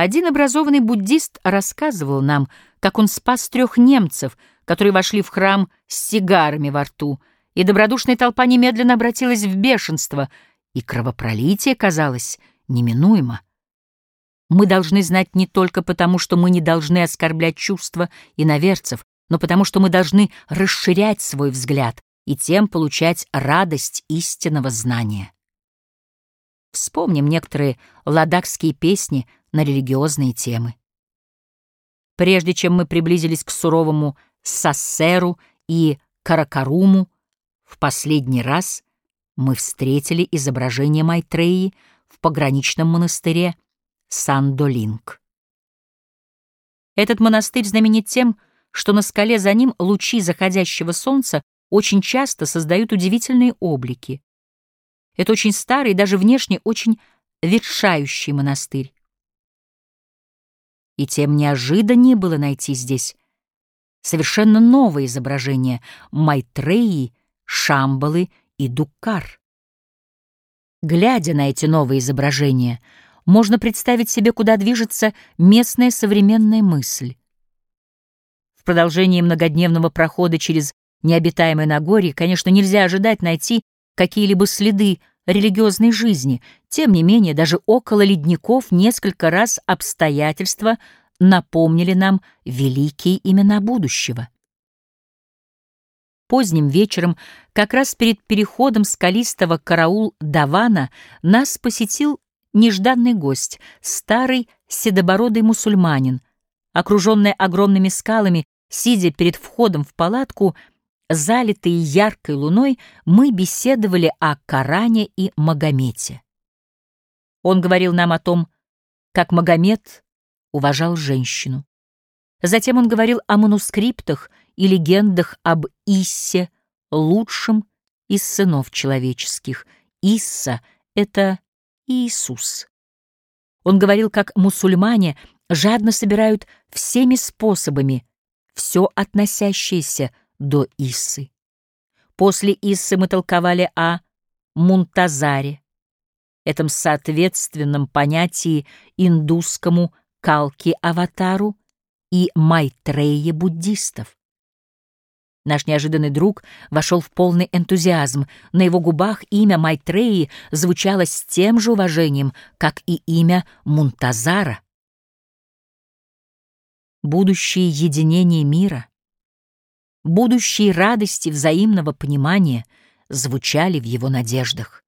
Один образованный буддист рассказывал нам, как он спас трех немцев, которые вошли в храм с сигарами во рту, и добродушная толпа немедленно обратилась в бешенство, и кровопролитие казалось неминуемо. Мы должны знать не только потому, что мы не должны оскорблять чувства иноверцев, но потому что мы должны расширять свой взгляд и тем получать радость истинного знания. Вспомним некоторые ладакские песни на религиозные темы. Прежде чем мы приблизились к суровому Сассеру и Каракаруму, в последний раз мы встретили изображение Майтреи в пограничном монастыре Сан-Долинг. Этот монастырь знаменит тем, что на скале за ним лучи заходящего солнца очень часто создают удивительные облики. Это очень старый, даже внешне очень ветшающий монастырь. И тем неожиданнее было найти здесь совершенно новое изображение Майтреи, Шамбалы и Дуккар. Глядя на эти новые изображения, можно представить себе, куда движется местная современная мысль. В продолжении многодневного прохода через необитаемое Нагорье, конечно, нельзя ожидать найти какие-либо следы религиозной жизни. Тем не менее, даже около ледников несколько раз обстоятельства напомнили нам великие имена будущего. Поздним вечером, как раз перед переходом скалистого караул-давана, нас посетил нежданный гость, старый седобородый мусульманин. Окруженный огромными скалами, сидя перед входом в палатку, залитые яркой луной, мы беседовали о Коране и Магомете. Он говорил нам о том, как Магомед уважал женщину. Затем он говорил о манускриптах и легендах об Иссе, лучшем из сынов человеческих. Исса — это Иисус. Он говорил, как мусульмане жадно собирают всеми способами все относящееся до Иссы. После Иссы мы толковали о Мунтазаре, этом соответственном понятии индусскому Калки-аватару и Майтрее буддистов. Наш неожиданный друг вошел в полный энтузиазм. На его губах имя Майтреи звучало с тем же уважением, как и имя Мунтазара. Будущее единение мира, будущие радости взаимного понимания звучали в его надеждах.